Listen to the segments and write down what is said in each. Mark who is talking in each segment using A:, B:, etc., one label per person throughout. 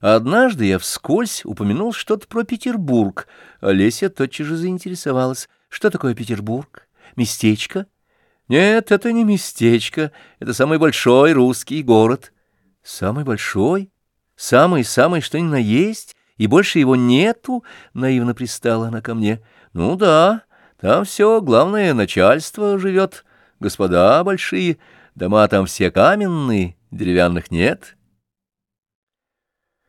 A: Однажды я вскользь упомянул что-то про Петербург. Олеся тотчас же заинтересовалась. Что такое Петербург? Местечко? Нет, это не местечко. Это самый большой русский город. Самый большой? Самый-самый, что ни на есть? И больше его нету? Наивно пристала она ко мне. Ну да, там все, главное, начальство живет. Господа большие, дома там все каменные, деревянных нет.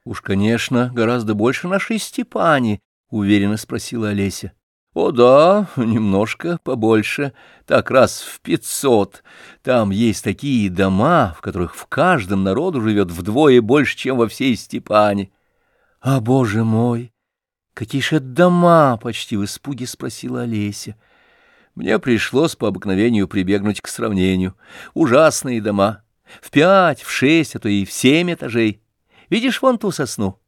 A: «Уж, конечно, гораздо больше нашей Степани», — уверенно спросила Олеся. «О да, немножко побольше, так раз в пятьсот. Там есть такие дома, в которых в каждом народу живет вдвое больше, чем во всей Степане». «А, боже мой! Какие же дома?» — почти в испуге спросила Олеся. Мне пришлось по обыкновению прибегнуть к сравнению. Ужасные дома. В пять, в шесть, а то и в семь этажей. Видишь вон ту сосну?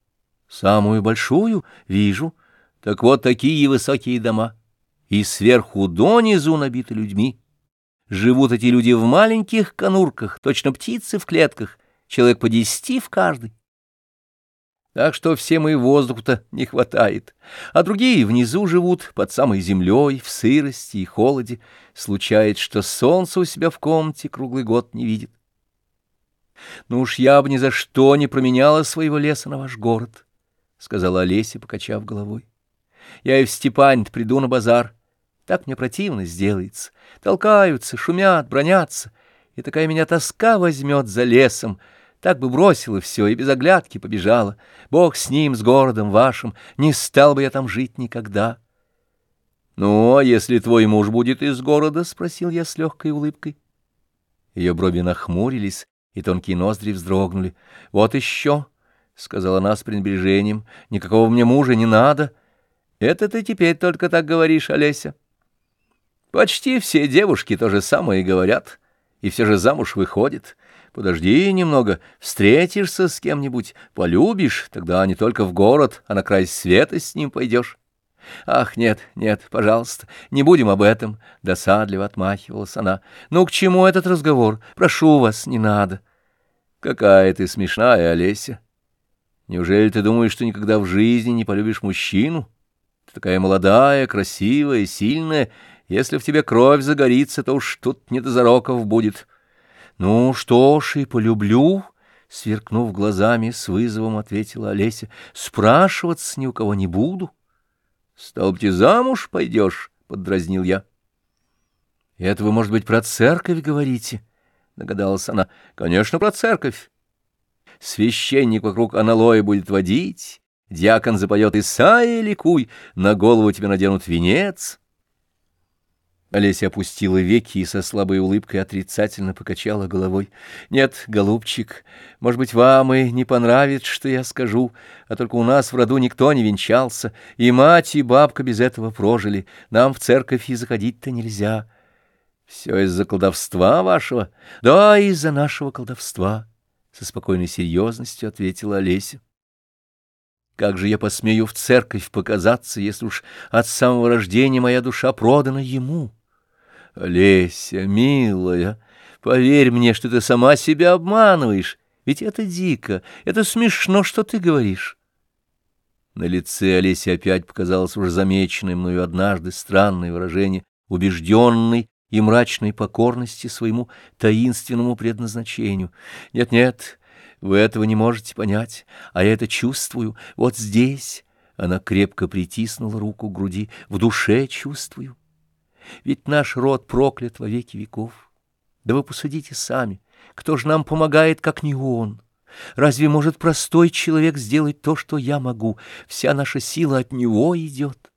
A: Самую большую? Вижу. Так вот такие высокие дома. И сверху донизу набиты людьми. Живут эти люди в маленьких конурках, точно птицы в клетках, человек по десяти в каждой. Так что всем и воздуха-то не хватает. А другие внизу живут, под самой землей, в сырости и холоде. Случается, что солнце у себя в комнате круглый год не видит. Ну уж я бы ни за что не променяла своего леса на ваш город, — сказала Олеся, покачав головой. Я и в Степань приду на базар. Так мне противно сделается. Толкаются, шумят, бронятся. И такая меня тоска возьмет за лесом. Так бы бросила все и без оглядки побежала. Бог с ним, с городом вашим. Не стал бы я там жить никогда. — Ну, а если твой муж будет из города? — спросил я с легкой улыбкой. Ее брови нахмурились, и тонкие ноздри вздрогнули. — Вот еще, — сказала она с пренебрежением, — никакого мне мужа не надо. Это ты теперь только так говоришь, Олеся. Почти все девушки то же самое говорят, и все же замуж выходят. Подожди немного, встретишься с кем-нибудь, полюбишь, тогда не только в город, а на край света с ним пойдешь. «Ах, нет, нет, пожалуйста, не будем об этом», — досадливо отмахивалась она. «Ну, к чему этот разговор? Прошу вас, не надо». «Какая ты смешная, Олеся! Неужели ты думаешь, что никогда в жизни не полюбишь мужчину? Ты такая молодая, красивая, сильная. Если в тебе кровь загорится, то уж тут не до зароков будет». «Ну что ж, и полюблю», — сверкнув глазами, с вызовом ответила Олеся. «Спрашиваться ни у кого не буду». Стал быть, замуж пойдешь, — поддразнил я. — Это вы, может быть, про церковь говорите? — догадалась она. — Конечно, про церковь. Священник вокруг аналоя будет водить, дьякон запоет «Исайя, ликуй», на голову тебе наденут венец. Олеся опустила веки и со слабой улыбкой отрицательно покачала головой. «Нет, голубчик, может быть, вам и не понравится, что я скажу, а только у нас в роду никто не венчался, и мать, и бабка без этого прожили, нам в церковь и заходить-то нельзя. Все из-за колдовства вашего? Да, из-за нашего колдовства», — со спокойной серьезностью ответила Олеся. Как же я посмею в церковь показаться, если уж от самого рождения моя душа продана ему?» Олеся, милая, поверь мне, что ты сама себя обманываешь, ведь это дико, это смешно, что ты говоришь. На лице Олеси опять показалось уже замеченное мною однажды странное выражение убежденной и мрачной покорности своему таинственному предназначению. Нет-нет, вы этого не можете понять, а я это чувствую вот здесь. Она крепко притиснула руку к груди. В душе чувствую. Ведь наш род проклят во веки веков. Да вы посудите сами, кто же нам помогает, как не он? Разве может простой человек сделать то, что я могу? Вся наша сила от него идет.